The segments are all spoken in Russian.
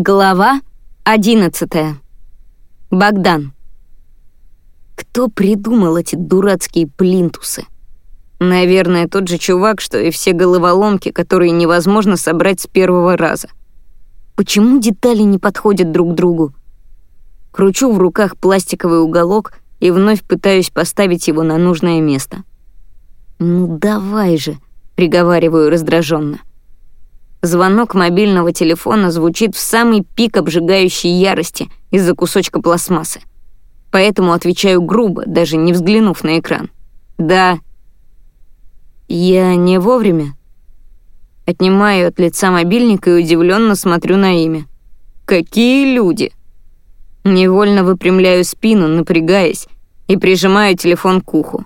Глава 11. Богдан. Кто придумал эти дурацкие плинтусы? Наверное, тот же чувак, что и все головоломки, которые невозможно собрать с первого раза. Почему детали не подходят друг другу? Кручу в руках пластиковый уголок и вновь пытаюсь поставить его на нужное место. «Ну давай же», — приговариваю раздраженно. Звонок мобильного телефона звучит в самый пик обжигающей ярости из-за кусочка пластмассы. Поэтому отвечаю грубо, даже не взглянув на экран. «Да». «Я не вовремя?» Отнимаю от лица мобильник и удивленно смотрю на имя. «Какие люди!» Невольно выпрямляю спину, напрягаясь, и прижимаю телефон к уху.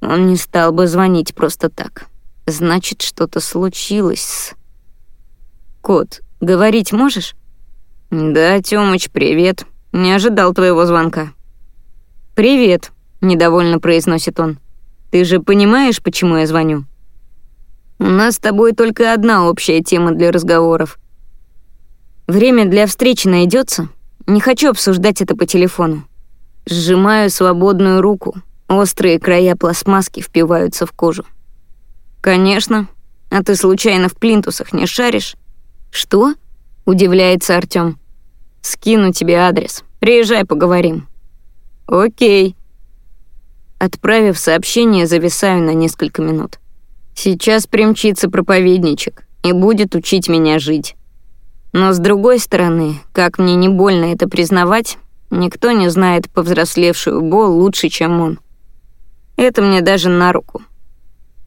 Он не стал бы звонить просто так. Значит, что-то случилось с... «Кот, говорить можешь?» «Да, Тёмыч, привет. Не ожидал твоего звонка». «Привет», — недовольно произносит он. «Ты же понимаешь, почему я звоню?» «У нас с тобой только одна общая тема для разговоров. Время для встречи найдется. Не хочу обсуждать это по телефону. Сжимаю свободную руку. Острые края пластмасски впиваются в кожу. «Конечно. А ты случайно в плинтусах не шаришь?» «Что?» — удивляется Артём. «Скину тебе адрес. Приезжай, поговорим». «Окей». Отправив сообщение, зависаю на несколько минут. Сейчас примчится проповедничек и будет учить меня жить. Но с другой стороны, как мне не больно это признавать, никто не знает повзрослевшую Бо лучше, чем он. Это мне даже на руку.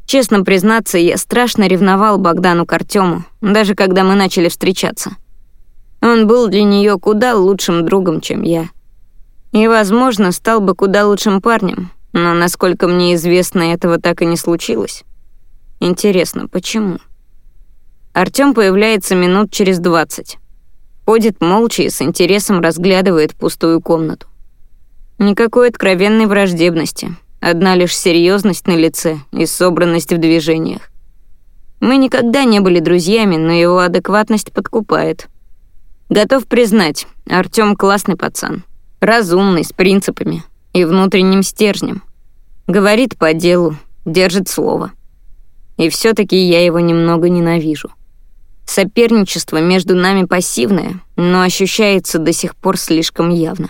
Честно признаться, я страшно ревновал Богдану к Артему, даже когда мы начали встречаться. Он был для нее куда лучшим другом, чем я. И, возможно, стал бы куда лучшим парнем, но, насколько мне известно, этого так и не случилось. Интересно, почему? Артём появляется минут через двадцать. Ходит молча и с интересом разглядывает пустую комнату. Никакой откровенной враждебности, Одна лишь серьезность на лице и собранность в движениях. Мы никогда не были друзьями, но его адекватность подкупает. Готов признать, Артём классный пацан. Разумный, с принципами и внутренним стержнем. Говорит по делу, держит слово. И все таки я его немного ненавижу. Соперничество между нами пассивное, но ощущается до сих пор слишком явно.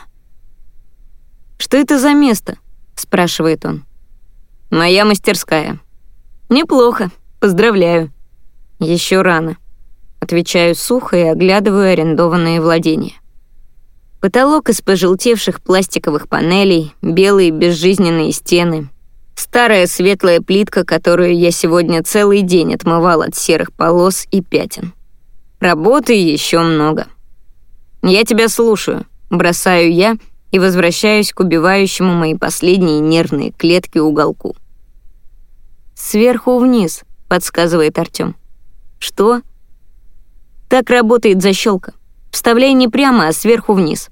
Что это за место? — спрашивает он. «Моя мастерская». «Неплохо, поздравляю». Еще рано». Отвечаю сухо и оглядываю арендованные владения. Потолок из пожелтевших пластиковых панелей, белые безжизненные стены, старая светлая плитка, которую я сегодня целый день отмывал от серых полос и пятен. Работы еще много. «Я тебя слушаю», — бросаю я — и возвращаюсь к убивающему мои последние нервные клетки уголку. «Сверху вниз», — подсказывает Артём. «Что?» «Так работает защелка. Вставляй не прямо, а сверху вниз».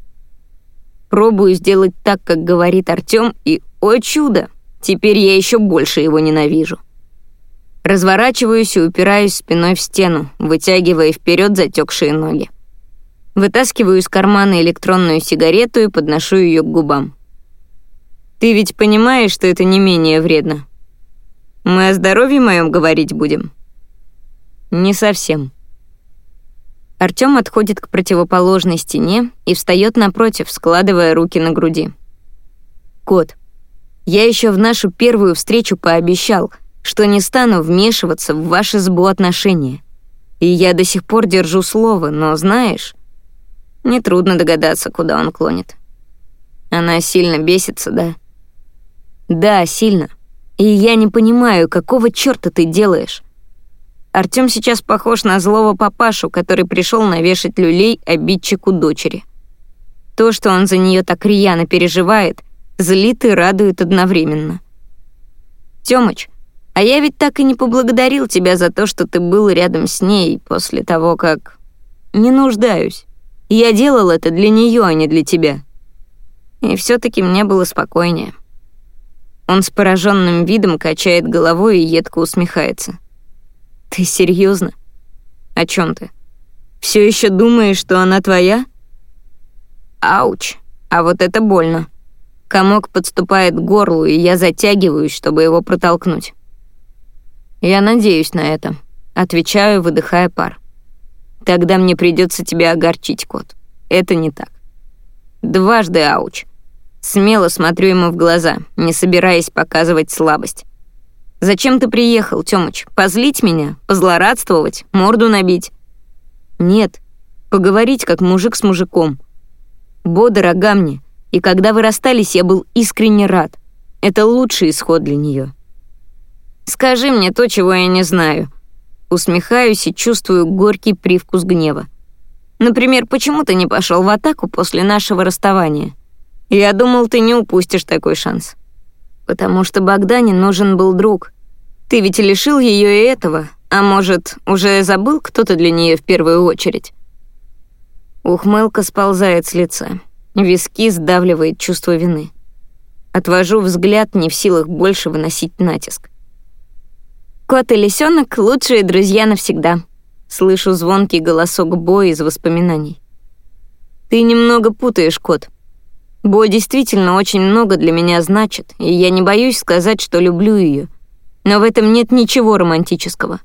Пробую сделать так, как говорит Артём, и, о чудо, теперь я еще больше его ненавижу. Разворачиваюсь и упираюсь спиной в стену, вытягивая вперед затекшие ноги. Вытаскиваю из кармана электронную сигарету и подношу ее к губам. «Ты ведь понимаешь, что это не менее вредно? Мы о здоровье моем говорить будем?» «Не совсем». Артём отходит к противоположной стене и встает напротив, складывая руки на груди. «Кот, я еще в нашу первую встречу пообещал, что не стану вмешиваться в ваши сбуотношения. И я до сих пор держу слово, но знаешь...» Нетрудно догадаться, куда он клонит. Она сильно бесится, да? Да, сильно. И я не понимаю, какого чёрта ты делаешь? Артём сейчас похож на злого папашу, который пришёл навешать люлей обидчику дочери. То, что он за неё так рьяно переживает, злит и радует одновременно. Тёмыч, а я ведь так и не поблагодарил тебя за то, что ты был рядом с ней после того, как... Не нуждаюсь. Я делал это для нее, а не для тебя. И все таки мне было спокойнее. Он с пораженным видом качает головой и едко усмехается. Ты серьезно? О чем ты? Все еще думаешь, что она твоя? Ауч, а вот это больно. Комок подступает к горлу, и я затягиваюсь, чтобы его протолкнуть. Я надеюсь на это. Отвечаю, выдыхая пар. Тогда мне придется тебя огорчить, кот. Это не так. Дважды ауч. Смело смотрю ему в глаза, не собираясь показывать слабость. «Зачем ты приехал, Тёмыч? Позлить меня? Позлорадствовать? Морду набить?» «Нет. Поговорить, как мужик с мужиком. Бо дорога мне, и когда вы расстались, я был искренне рад. Это лучший исход для неё. «Скажи мне то, чего я не знаю». Усмехаюсь и чувствую горький привкус гнева. Например, почему ты не пошел в атаку после нашего расставания? Я думал, ты не упустишь такой шанс. Потому что Богдане нужен был друг. Ты ведь лишил ее и этого, а может, уже забыл кто-то для нее в первую очередь? Ухмылка сползает с лица. Виски сдавливает чувство вины. Отвожу взгляд, не в силах больше выносить натиск. Кот и лисенок — лучшие друзья навсегда. Слышу звонкий голосок Бо из воспоминаний. «Ты немного путаешь, кот. Бо действительно очень много для меня значит, и я не боюсь сказать, что люблю ее. Но в этом нет ничего романтического.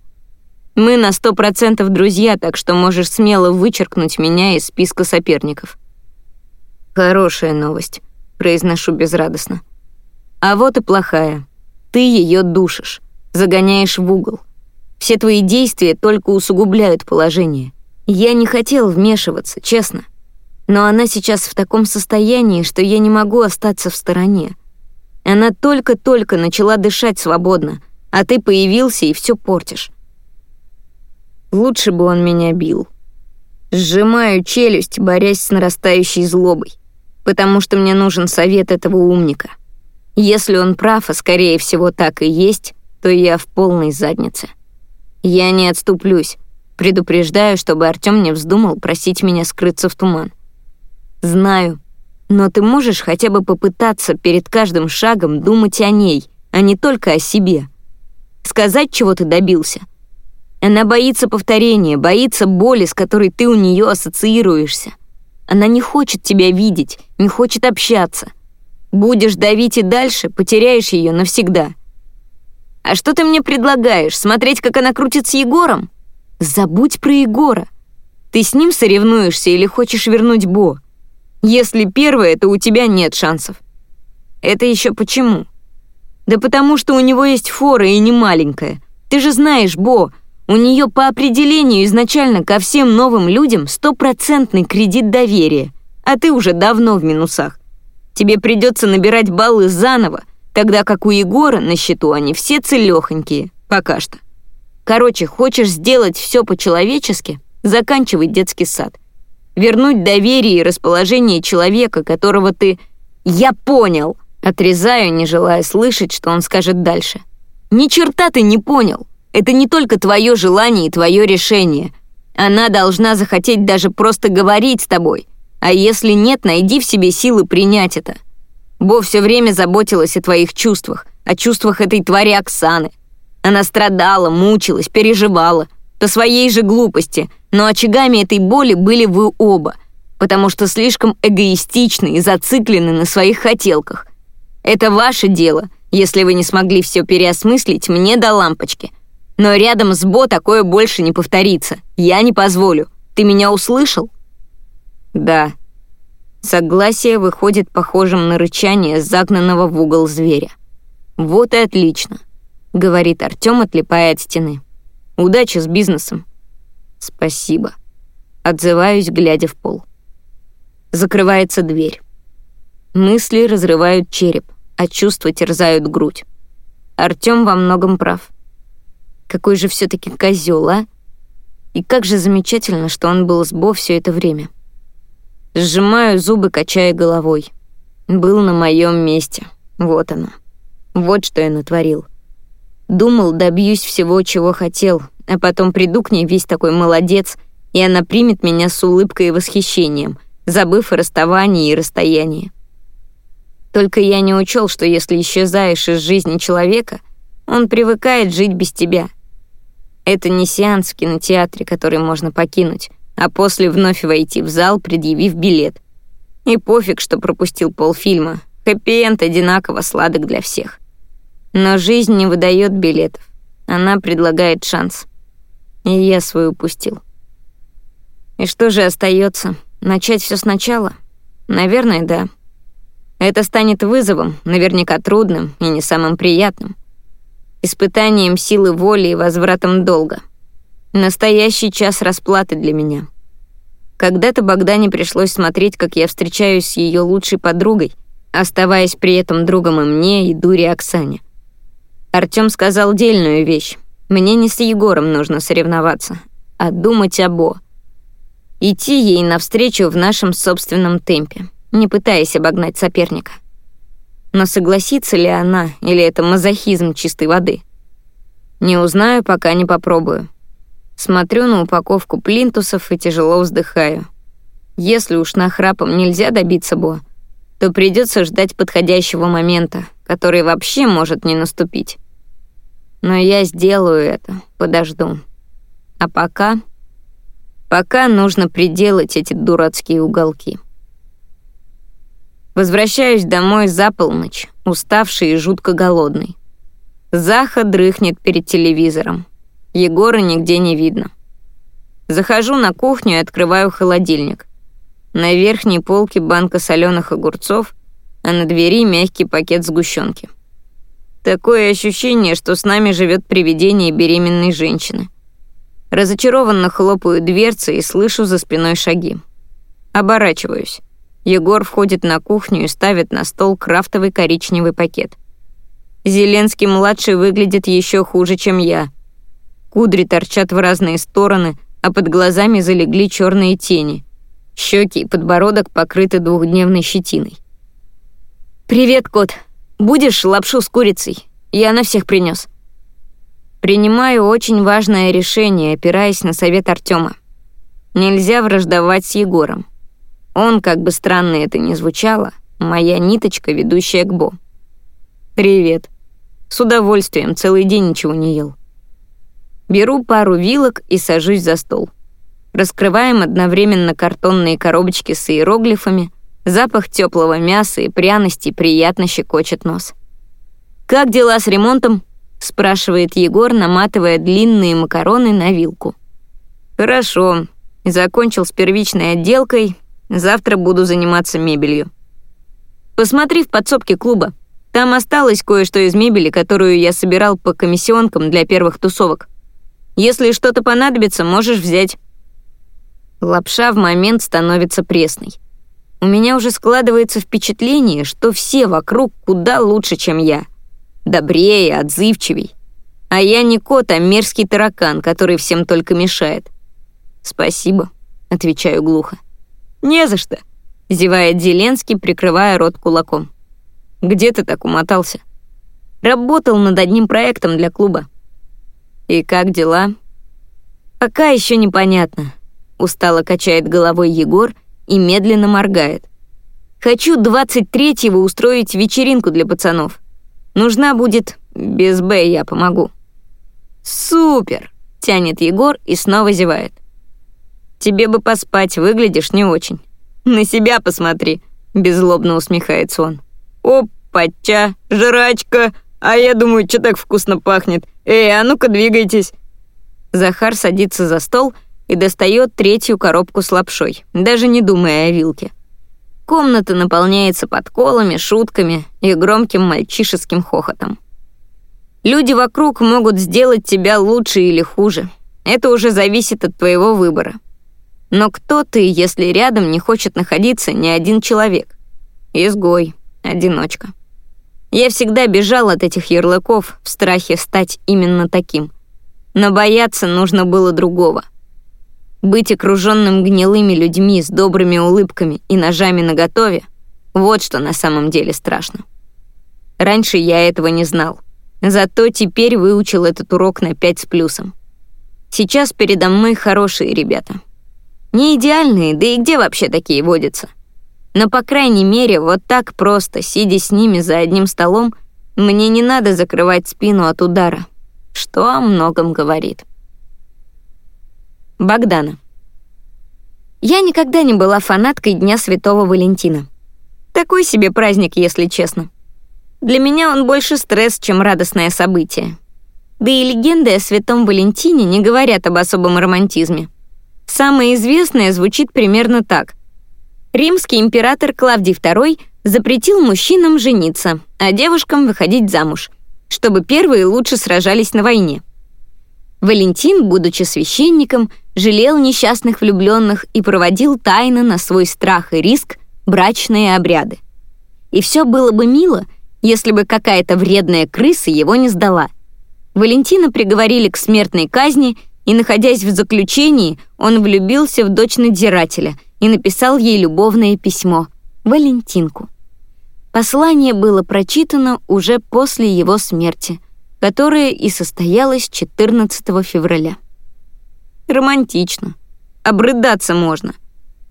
Мы на сто процентов друзья, так что можешь смело вычеркнуть меня из списка соперников». «Хорошая новость», — произношу безрадостно. «А вот и плохая. Ты ее душишь, загоняешь в угол. Все твои действия только усугубляют положение. Я не хотел вмешиваться, честно. Но она сейчас в таком состоянии, что я не могу остаться в стороне. Она только-только начала дышать свободно, а ты появился и все портишь. Лучше бы он меня бил. Сжимаю челюсть, борясь с нарастающей злобой, потому что мне нужен совет этого умника. Если он прав, а скорее всего так и есть, то я в полной заднице. Я не отступлюсь. Предупреждаю, чтобы Артём не вздумал просить меня скрыться в туман. Знаю, но ты можешь хотя бы попытаться перед каждым шагом думать о ней, а не только о себе. Сказать, чего ты добился. Она боится повторения, боится боли, с которой ты у нее ассоциируешься. Она не хочет тебя видеть, не хочет общаться. Будешь давить и дальше, потеряешь ее навсегда. А что ты мне предлагаешь, смотреть, как она крутит с Егором? Забудь про Егора. Ты с ним соревнуешься или хочешь вернуть Бо? Если первое, то у тебя нет шансов. Это еще почему? Да потому что у него есть фора и не маленькая. Ты же знаешь, Бо, у нее по определению изначально ко всем новым людям стопроцентный кредит доверия, а ты уже давно в минусах. Тебе придется набирать баллы заново, тогда как у Егора на счету они все целёхонькие, пока что. Короче, хочешь сделать все по-человечески, заканчивай детский сад. Вернуть доверие и расположение человека, которого ты... Я понял! Отрезаю, не желая слышать, что он скажет дальше. Ни черта ты не понял. Это не только твое желание и твое решение. Она должна захотеть даже просто говорить с тобой. А если нет, найди в себе силы принять это. Бо все время заботилась о твоих чувствах, о чувствах этой твари Оксаны. Она страдала, мучилась, переживала. По своей же глупости, но очагами этой боли были вы оба, потому что слишком эгоистичны и зациклены на своих хотелках. Это ваше дело, если вы не смогли все переосмыслить мне до лампочки. Но рядом с Бо такое больше не повторится. Я не позволю. Ты меня услышал? Да, Согласие выходит похожим на рычание загнанного в угол зверя. «Вот и отлично», — говорит Артём, отлипая от стены. «Удачи с бизнесом». «Спасибо», — отзываюсь, глядя в пол. Закрывается дверь. Мысли разрывают череп, а чувства терзают грудь. Артём во многом прав. Какой же все таки козел, а? И как же замечательно, что он был с Бо все это время. Сжимаю зубы, качая головой. Был на моем месте. Вот оно. Вот что я натворил. Думал, добьюсь всего, чего хотел, а потом приду к ней весь такой молодец, и она примет меня с улыбкой и восхищением, забыв о расставании и расстоянии. Только я не учел, что если исчезаешь из жизни человека, он привыкает жить без тебя. Это не сеанс в кинотеатре, который можно покинуть, а после вновь войти в зал, предъявив билет. И пофиг, что пропустил полфильма. Хэппи-энд одинаково сладок для всех. Но жизнь не выдает билетов. Она предлагает шанс. И я свой упустил. И что же остается? Начать все сначала? Наверное, да. Это станет вызовом, наверняка трудным и не самым приятным. Испытанием силы воли и возвратом долга. Настоящий час расплаты для меня. Когда-то Богдане пришлось смотреть, как я встречаюсь с ее лучшей подругой, оставаясь при этом другом и мне, и дуре Оксане. Артём сказал дельную вещь. Мне не с Егором нужно соревноваться, а думать об О. Идти ей навстречу в нашем собственном темпе, не пытаясь обогнать соперника. Но согласится ли она, или это мазохизм чистой воды? Не узнаю, пока не попробую. Смотрю на упаковку плинтусов и тяжело вздыхаю. Если уж нахрапом нельзя добиться Бо, то придется ждать подходящего момента, который вообще может не наступить. Но я сделаю это, подожду. А пока... Пока нужно приделать эти дурацкие уголки. Возвращаюсь домой за полночь, уставший и жутко голодный. Заха дрыхнет перед телевизором. Егора нигде не видно. Захожу на кухню и открываю холодильник. На верхней полке банка соленых огурцов, а на двери мягкий пакет сгущенки. Такое ощущение, что с нами живет привидение беременной женщины. Разочарованно хлопаю дверцы и слышу за спиной шаги. Оборачиваюсь. Егор входит на кухню и ставит на стол крафтовый коричневый пакет. Зеленский-младший выглядит еще хуже, чем я — Кудри торчат в разные стороны, а под глазами залегли черные тени. Щеки и подбородок покрыты двухдневной щетиной. «Привет, кот. Будешь лапшу с курицей? Я на всех принес. Принимаю очень важное решение, опираясь на совет Артема. Нельзя враждовать с Егором. Он, как бы странно это ни звучало, моя ниточка, ведущая к Бо. «Привет. С удовольствием, целый день ничего не ел. Беру пару вилок и сажусь за стол. Раскрываем одновременно картонные коробочки с иероглифами. Запах теплого мяса и пряностей приятно щекочет нос. «Как дела с ремонтом?» — спрашивает Егор, наматывая длинные макароны на вилку. «Хорошо. Закончил с первичной отделкой. Завтра буду заниматься мебелью. Посмотри в подсобке клуба. Там осталось кое-что из мебели, которую я собирал по комиссионкам для первых тусовок. Если что-то понадобится, можешь взять». Лапша в момент становится пресной. У меня уже складывается впечатление, что все вокруг куда лучше, чем я. Добрее, отзывчивей. А я не кот, а мерзкий таракан, который всем только мешает. «Спасибо», — отвечаю глухо. «Не за что», — зевает Зеленский, прикрывая рот кулаком. «Где ты так умотался?» «Работал над одним проектом для клуба. «И как дела?» «Пока еще непонятно», — устало качает головой Егор и медленно моргает. «Хочу 23-го устроить вечеринку для пацанов. Нужна будет... Без Б я помогу». «Супер!» — тянет Егор и снова зевает. «Тебе бы поспать, выглядишь не очень. На себя посмотри», — беззлобно усмехается он. «Опа-ча, жрачка, а я думаю, что так вкусно пахнет. Эй, а ну-ка двигайтесь. Захар садится за стол и достает третью коробку с лапшой, даже не думая о вилке. Комната наполняется подколами, шутками и громким мальчишеским хохотом. Люди вокруг могут сделать тебя лучше или хуже. Это уже зависит от твоего выбора. Но кто ты, если рядом не хочет находиться ни один человек? Изгой, одиночка. Я всегда бежал от этих ярлыков в страхе стать именно таким. Но бояться нужно было другого. Быть окруженным гнилыми людьми с добрыми улыбками и ножами наготове — вот что на самом деле страшно. Раньше я этого не знал. Зато теперь выучил этот урок на пять с плюсом. Сейчас передо мной хорошие ребята. Не идеальные, да и где вообще такие водятся? Но, по крайней мере, вот так просто, сидя с ними за одним столом, мне не надо закрывать спину от удара, что о многом говорит. Богдана. Я никогда не была фанаткой Дня Святого Валентина. Такой себе праздник, если честно. Для меня он больше стресс, чем радостное событие. Да и легенды о Святом Валентине не говорят об особом романтизме. Самое известное звучит примерно так. Римский император Клавдий II запретил мужчинам жениться, а девушкам выходить замуж, чтобы первые лучше сражались на войне. Валентин, будучи священником, жалел несчастных влюбленных и проводил тайно на свой страх и риск брачные обряды. И все было бы мило, если бы какая-то вредная крыса его не сдала. Валентина приговорили к смертной казни, и, находясь в заключении, он влюбился в дочь надзирателя и написал ей любовное письмо «Валентинку». Послание было прочитано уже после его смерти, которая и состоялась 14 февраля. Романтично. Обрыдаться можно.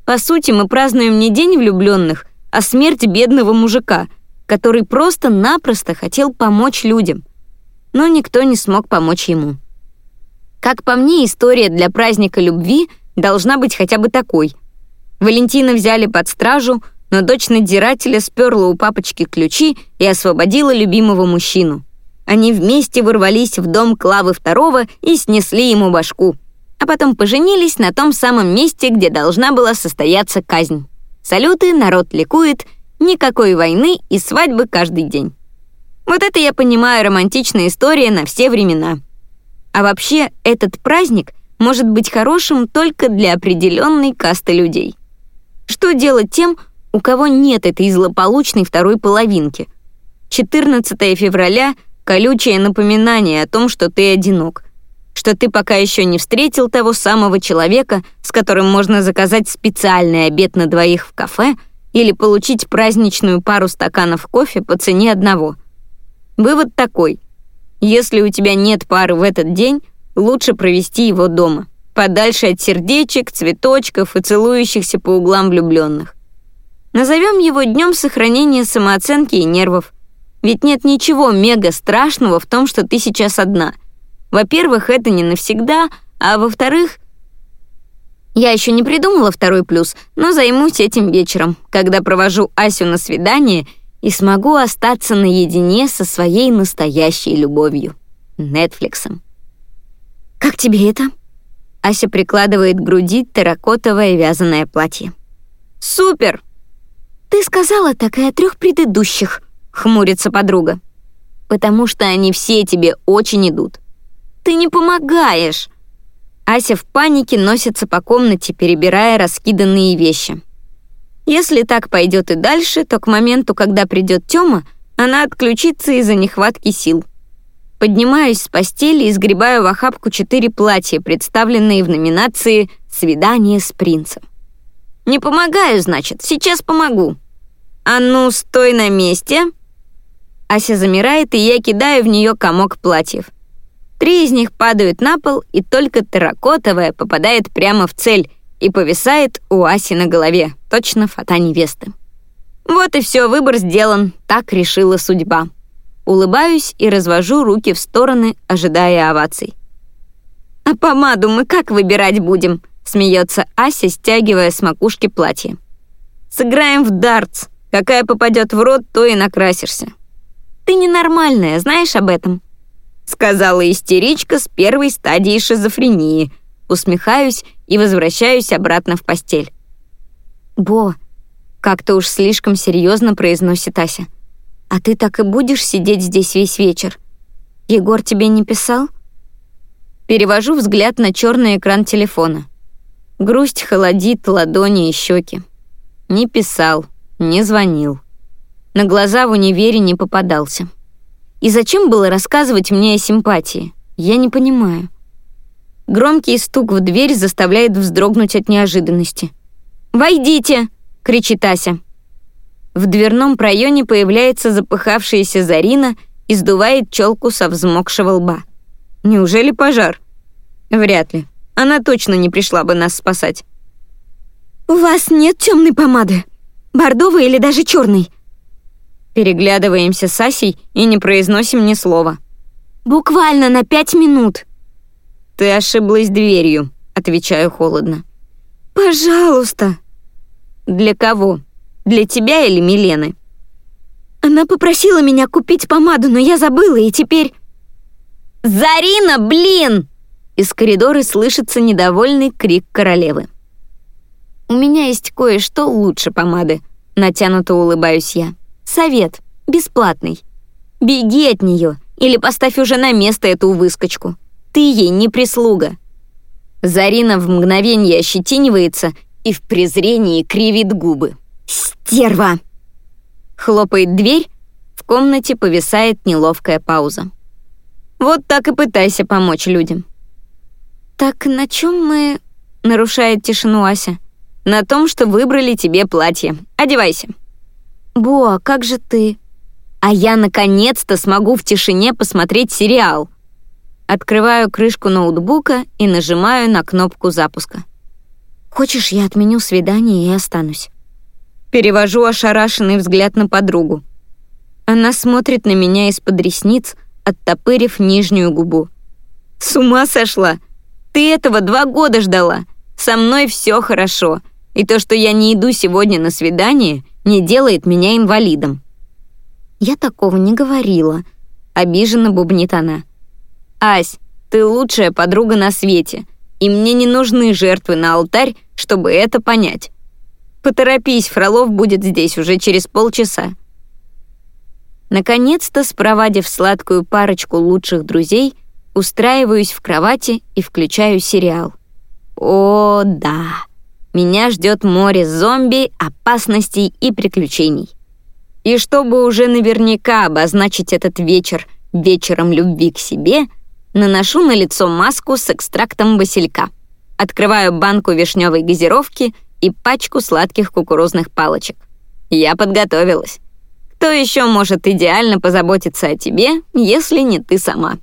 По сути, мы празднуем не день влюбленных, а смерть бедного мужика, который просто-напросто хотел помочь людям. Но никто не смог помочь ему. Как по мне, история для праздника любви должна быть хотя бы такой. Валентина взяли под стражу, но дочь надзирателя сперла у папочки ключи и освободила любимого мужчину. Они вместе ворвались в дом Клавы II и снесли ему башку, а потом поженились на том самом месте, где должна была состояться казнь. Салюты, народ ликует, никакой войны и свадьбы каждый день. Вот это я понимаю романтичная история на все времена. А вообще, этот праздник может быть хорошим только для определенной касты людей. Что делать тем, у кого нет этой злополучной второй половинки? 14 февраля — колючее напоминание о том, что ты одинок, что ты пока еще не встретил того самого человека, с которым можно заказать специальный обед на двоих в кафе или получить праздничную пару стаканов кофе по цене одного. Вывод такой. Если у тебя нет пары в этот день, лучше провести его дома, подальше от сердечек, цветочков и целующихся по углам влюбленных. Назовем его днем сохранения самооценки и нервов. Ведь нет ничего мега страшного в том, что ты сейчас одна. Во-первых, это не навсегда, а во-вторых, я еще не придумала второй плюс, но займусь этим вечером, когда провожу Асю на свидание и смогу остаться наедине со своей настоящей любовью — Нетфликсом. «Как тебе это?» Ася прикладывает к груди терракотовое вязаное платье. «Супер!» «Ты сказала так и о трех предыдущих», — хмурится подруга. «Потому что они все тебе очень идут». «Ты не помогаешь!» Ася в панике носится по комнате, перебирая раскиданные вещи. Если так пойдет и дальше, то к моменту, когда придет Тёма, она отключится из-за нехватки сил. Поднимаюсь с постели и сгребаю в охапку четыре платья, представленные в номинации «Свидание с принцем». Не помогаю, значит, сейчас помогу. А ну, стой на месте. Ася замирает, и я кидаю в нее комок платьев. Три из них падают на пол, и только терракотовая попадает прямо в цель и повисает у Аси на голове, точно фата невесты. Вот и все, выбор сделан, так решила судьба. Улыбаюсь и развожу руки в стороны, ожидая оваций. «А помаду мы как выбирать будем?» Смеется Ася, стягивая с макушки платье. «Сыграем в дартс. Какая попадет в рот, то и накрасишься». «Ты ненормальная, знаешь об этом?» Сказала истеричка с первой стадии шизофрении. Усмехаюсь и возвращаюсь обратно в постель. «Бо», — как-то уж слишком серьезно произносит Ася. «А ты так и будешь сидеть здесь весь вечер? Егор тебе не писал?» Перевожу взгляд на черный экран телефона. Грусть холодит ладони и щеки. Не писал, не звонил. На глаза в универе не попадался. И зачем было рассказывать мне о симпатии? Я не понимаю. Громкий стук в дверь заставляет вздрогнуть от неожиданности. «Войдите!» — кричит Ася. В дверном проеме появляется запыхавшаяся Зарина и сдувает челку со взмокшего лба. Неужели пожар? Вряд ли. Она точно не пришла бы нас спасать. «У вас нет темной помады? Бордовой или даже черной?» Переглядываемся с Асей и не произносим ни слова. «Буквально на пять минут!» «Ты ошиблась дверью», — отвечаю холодно. «Пожалуйста». «Для кого? Для тебя или Милены?» Она попросила меня купить помаду, но я забыла, и теперь... «Зарина, блин!» Из коридора слышится недовольный крик королевы. «У меня есть кое-что лучше помады», — натянуто улыбаюсь я. «Совет. Бесплатный. Беги от нее или поставь уже на место эту выскочку. Ты ей не прислуга». Зарина в мгновение ощетинивается и в презрении кривит губы. «Стерва!» Хлопает дверь, в комнате повисает неловкая пауза. Вот так и пытайся помочь людям. «Так на чем мы...» — нарушает тишину Ася. «На том, что выбрали тебе платье. Одевайся». «Боа, как же ты?» «А я наконец-то смогу в тишине посмотреть сериал». Открываю крышку ноутбука и нажимаю на кнопку запуска. «Хочешь, я отменю свидание и останусь?» Перевожу ошарашенный взгляд на подругу. Она смотрит на меня из-под ресниц, оттопырив нижнюю губу. «С ума сошла! Ты этого два года ждала! Со мной все хорошо, и то, что я не иду сегодня на свидание, не делает меня инвалидом». «Я такого не говорила», — обиженно бубнит она. «Ась, ты лучшая подруга на свете, и мне не нужны жертвы на алтарь, чтобы это понять. Поторопись, Фролов будет здесь уже через полчаса. Наконец-то, спровадив сладкую парочку лучших друзей, устраиваюсь в кровати и включаю сериал. О, да. Меня ждет море зомби, опасностей и приключений. И чтобы уже наверняка обозначить этот вечер вечером любви к себе, наношу на лицо маску с экстрактом василька. Открываю банку вишневой газировки — и пачку сладких кукурузных палочек. Я подготовилась. Кто еще может идеально позаботиться о тебе, если не ты сама?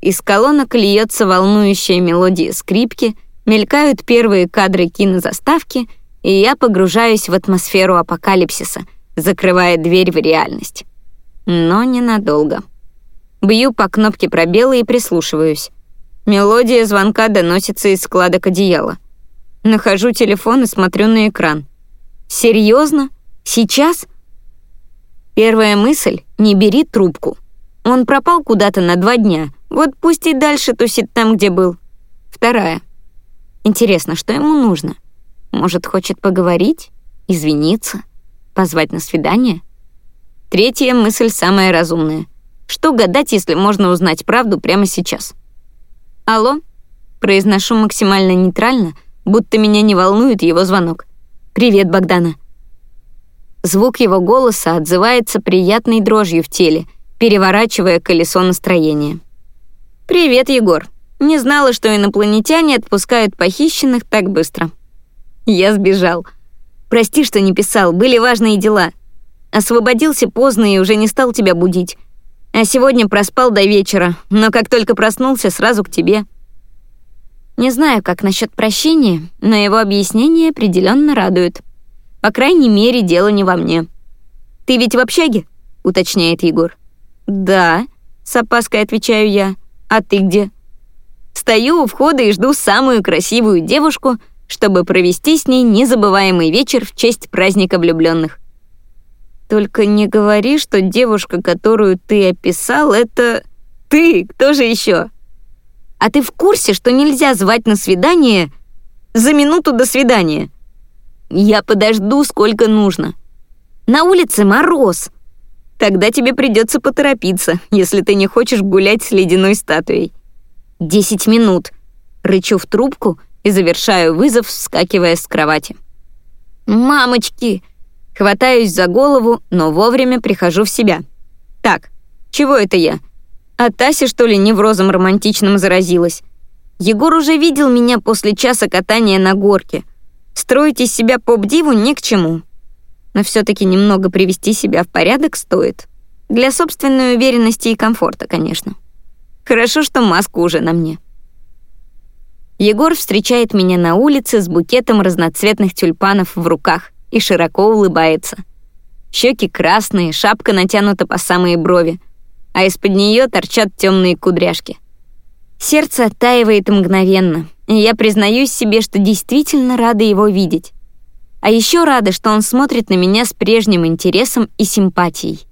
Из колонок льется волнующая мелодия скрипки, мелькают первые кадры кинозаставки, и я погружаюсь в атмосферу апокалипсиса, закрывая дверь в реальность. Но ненадолго. Бью по кнопке пробела и прислушиваюсь. Мелодия звонка доносится из складок одеяла. Нахожу телефон и смотрю на экран. Серьезно? Сейчас? Первая мысль — не бери трубку. Он пропал куда-то на два дня, вот пусть и дальше тусит там, где был. Вторая. Интересно, что ему нужно? Может, хочет поговорить? Извиниться? Позвать на свидание? Третья мысль самая разумная. Что гадать, если можно узнать правду прямо сейчас? «Алло?» Произношу максимально нейтрально — будто меня не волнует его звонок. «Привет, Богдана». Звук его голоса отзывается приятной дрожью в теле, переворачивая колесо настроения. «Привет, Егор. Не знала, что инопланетяне отпускают похищенных так быстро». Я сбежал. Прости, что не писал, были важные дела. Освободился поздно и уже не стал тебя будить. А сегодня проспал до вечера, но как только проснулся, сразу к тебе. Не знаю, как насчет прощения, но его объяснение определенно радует. По крайней мере, дело не во мне. «Ты ведь в общаге?» — уточняет Егор. «Да», — с опаской отвечаю я. «А ты где?» Стою у входа и жду самую красивую девушку, чтобы провести с ней незабываемый вечер в честь праздника влюбленных. Только не говори, что девушка, которую ты описал, это ты. Кто же еще? А ты в курсе, что нельзя звать на свидание за минуту до свидания? Я подожду, сколько нужно. На улице мороз. Тогда тебе придется поторопиться, если ты не хочешь гулять с ледяной статуей. Десять минут. Рычу в трубку и завершаю вызов, вскакивая с кровати. «Мамочки!» Хватаюсь за голову, но вовремя прихожу в себя. «Так, чего это я?» А Тася, что ли, неврозом романтичным заразилась? Егор уже видел меня после часа катания на горке. Строить из себя поп-диву ни к чему. Но все-таки немного привести себя в порядок стоит. Для собственной уверенности и комфорта, конечно. Хорошо, что маска уже на мне. Егор встречает меня на улице с букетом разноцветных тюльпанов в руках и широко улыбается. Щеки красные, шапка натянута по самые брови — а из-под нее торчат темные кудряшки. Сердце оттаивает мгновенно, И я признаюсь себе, что действительно рада его видеть. А еще рада, что он смотрит на меня с прежним интересом и симпатией.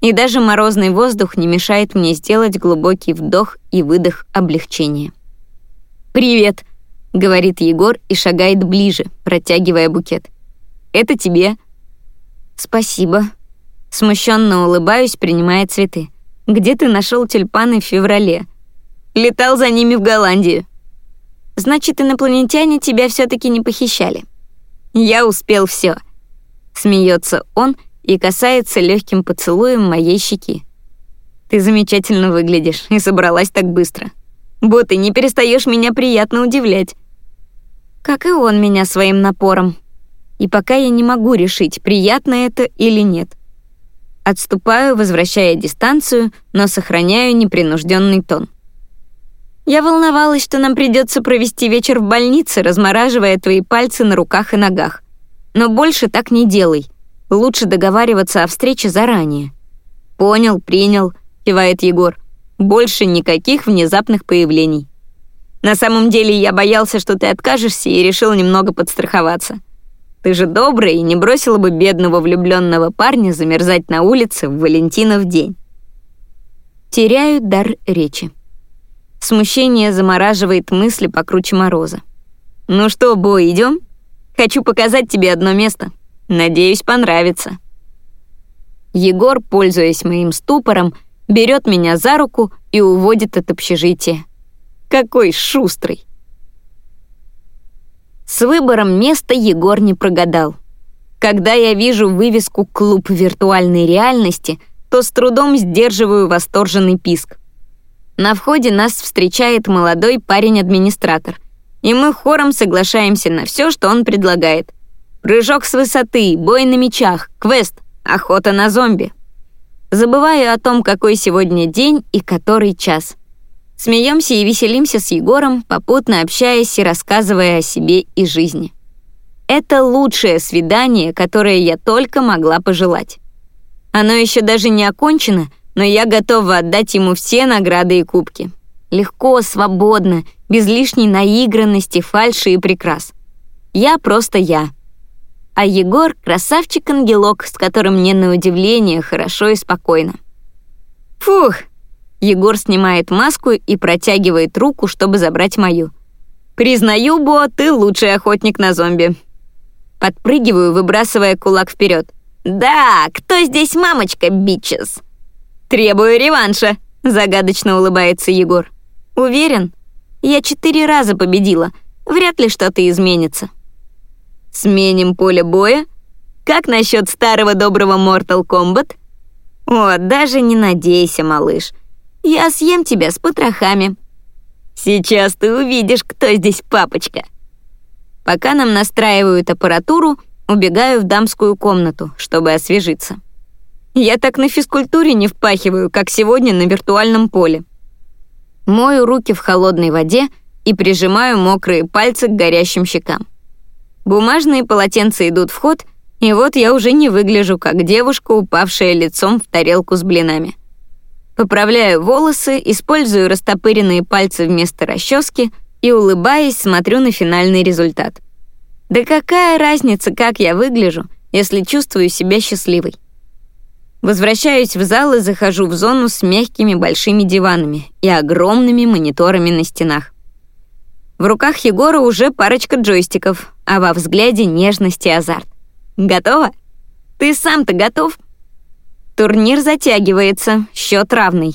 И даже морозный воздух не мешает мне сделать глубокий вдох и выдох облегчения. «Привет», — говорит Егор и шагает ближе, протягивая букет. «Это тебе». «Спасибо». Смущенно улыбаюсь, принимая цветы. «Где ты нашел тюльпаны в феврале?» «Летал за ними в Голландию». «Значит, инопланетяне тебя все таки не похищали». «Я успел все. Смеется он и касается легким поцелуем моей щеки. «Ты замечательно выглядишь и собралась так быстро. Бо не перестаешь меня приятно удивлять». Как и он меня своим напором. И пока я не могу решить, приятно это или нет. Отступаю, возвращая дистанцию, но сохраняю непринужденный тон. Я волновалась, что нам придется провести вечер в больнице, размораживая твои пальцы на руках и ногах. Но больше так не делай. Лучше договариваться о встрече заранее. Понял, принял, кивает Егор. Больше никаких внезапных появлений. На самом деле я боялся, что ты откажешься и решил немного подстраховаться. Ты же добрый и не бросила бы бедного влюбленного парня замерзать на улице в Валентинов день. Теряю дар речи. Смущение замораживает мысли покруче мороза. «Ну что, Бо, идем? Хочу показать тебе одно место. Надеюсь, понравится». Егор, пользуясь моим ступором, берет меня за руку и уводит от общежития. Какой шустрый. С выбором места Егор не прогадал. Когда я вижу вывеску «Клуб виртуальной реальности», то с трудом сдерживаю восторженный писк. На входе нас встречает молодой парень-администратор, и мы хором соглашаемся на все, что он предлагает. Прыжок с высоты, бой на мечах, квест, охота на зомби. Забываю о том, какой сегодня день и который час. Смеемся и веселимся с Егором, попутно общаясь и рассказывая о себе и жизни. Это лучшее свидание, которое я только могла пожелать. Оно еще даже не окончено, но я готова отдать ему все награды и кубки. Легко, свободно, без лишней наигранности, фальши и прикрас. Я просто я. А Егор — красавчик-ангелок, с которым мне на удивление хорошо и спокойно. Фух, Егор снимает маску и протягивает руку, чтобы забрать мою. «Признаю, Бо, ты лучший охотник на зомби». Подпрыгиваю, выбрасывая кулак вперед. «Да, кто здесь мамочка, бичес?» «Требую реванша», — загадочно улыбается Егор. «Уверен? Я четыре раза победила. Вряд ли что-то изменится». «Сменим поле боя? Как насчет старого доброго Mortal Kombat?» «О, даже не надейся, малыш. Я съем тебя с потрохами. Сейчас ты увидишь, кто здесь папочка. Пока нам настраивают аппаратуру, убегаю в дамскую комнату, чтобы освежиться. Я так на физкультуре не впахиваю, как сегодня на виртуальном поле. Мою руки в холодной воде и прижимаю мокрые пальцы к горящим щекам. Бумажные полотенца идут в ход, и вот я уже не выгляжу, как девушка, упавшая лицом в тарелку с блинами. Поправляю волосы, использую растопыренные пальцы вместо расчески и, улыбаясь, смотрю на финальный результат. Да какая разница, как я выгляжу, если чувствую себя счастливой? Возвращаюсь в зал и захожу в зону с мягкими большими диванами и огромными мониторами на стенах. В руках Егора уже парочка джойстиков, а во взгляде нежность и азарт. Готово? Ты сам-то готов? Турнир затягивается, счет равный.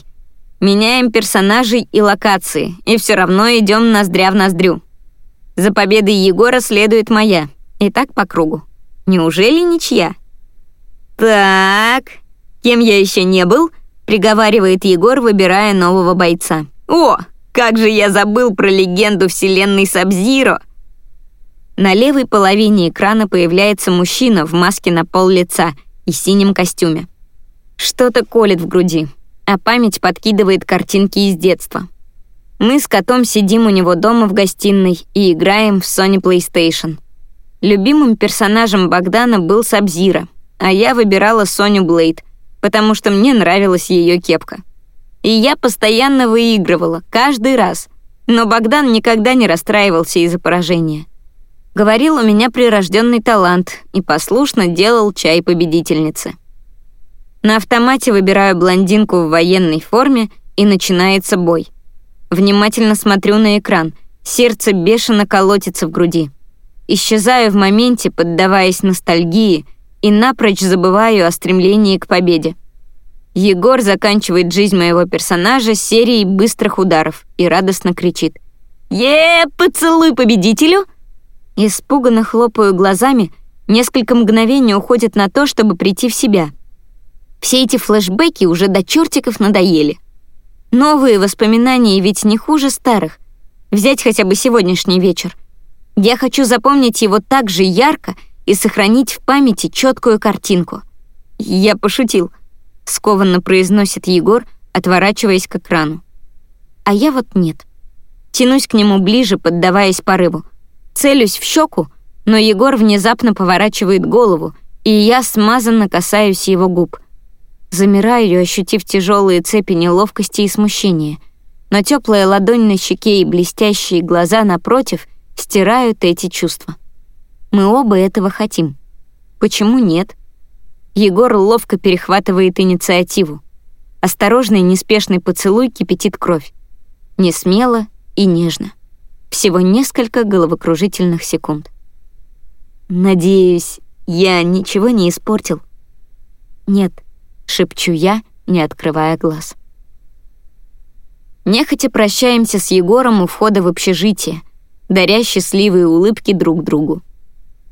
Меняем персонажей и локации, и все равно идем ноздря в ноздрю. За победой Егора следует моя. И так по кругу. Неужели ничья? Так, кем я еще не был? Приговаривает Егор, выбирая нового бойца. О, как же я забыл про легенду вселенной Сабзиро. На левой половине экрана появляется мужчина в маске на пол лица и синем костюме. Что-то колет в груди, а память подкидывает картинки из детства. Мы с котом сидим у него дома в гостиной и играем в Sony PlayStation. Любимым персонажем Богдана был Сабзира, а я выбирала Соню Блейд, потому что мне нравилась ее кепка. И я постоянно выигрывала, каждый раз. Но Богдан никогда не расстраивался из-за поражения. Говорил, у меня прирожденный талант и послушно делал чай победительницы. На автомате выбираю блондинку в военной форме, и начинается бой. Внимательно смотрю на экран, сердце бешено колотится в груди. Исчезаю в моменте, поддаваясь ностальгии, и напрочь забываю о стремлении к победе. Егор заканчивает жизнь моего персонажа серией быстрых ударов и радостно кричит. «Е, поцелуй победителю!» Испуганно хлопаю глазами, несколько мгновений уходит на то, чтобы прийти в себя. Все эти флешбеки уже до чертиков надоели. Новые воспоминания ведь не хуже старых. Взять хотя бы сегодняшний вечер. Я хочу запомнить его так же ярко и сохранить в памяти четкую картинку. Я пошутил — скованно произносит Егор, отворачиваясь к экрану. А я вот нет. Тянусь к нему ближе, поддаваясь порыву. Целюсь в щеку, но Егор внезапно поворачивает голову, и я смазанно касаюсь его губ. Замираю, ощутив тяжелые цепи неловкости и смущения. Но теплая ладонь на щеке и блестящие глаза напротив стирают эти чувства. Мы оба этого хотим. Почему нет? Егор ловко перехватывает инициативу. Осторожный, неспешный поцелуй кипятит кровь. Не смело и нежно. Всего несколько головокружительных секунд. «Надеюсь, я ничего не испортил?» «Нет», — шепчу я, не открывая глаз. Нехотя прощаемся с Егором у входа в общежитие, даря счастливые улыбки друг другу.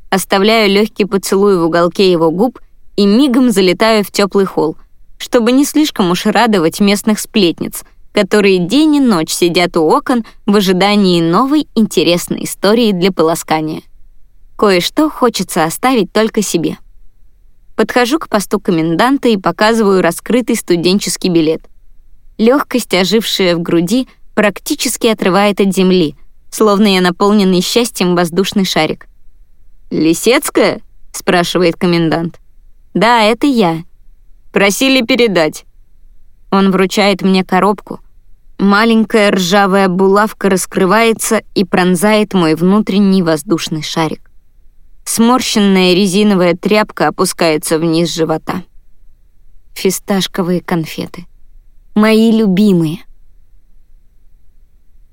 Оставляю легкий поцелуй в уголке его губ — и мигом залетаю в теплый холл, чтобы не слишком уж радовать местных сплетниц, которые день и ночь сидят у окон в ожидании новой интересной истории для полоскания. Кое-что хочется оставить только себе. Подхожу к посту коменданта и показываю раскрытый студенческий билет. Легкость, ожившая в груди, практически отрывает от земли, словно я наполненный счастьем воздушный шарик. «Лисецкая?» — спрашивает комендант. «Да, это я. Просили передать». Он вручает мне коробку. Маленькая ржавая булавка раскрывается и пронзает мой внутренний воздушный шарик. Сморщенная резиновая тряпка опускается вниз живота. Фисташковые конфеты. Мои любимые —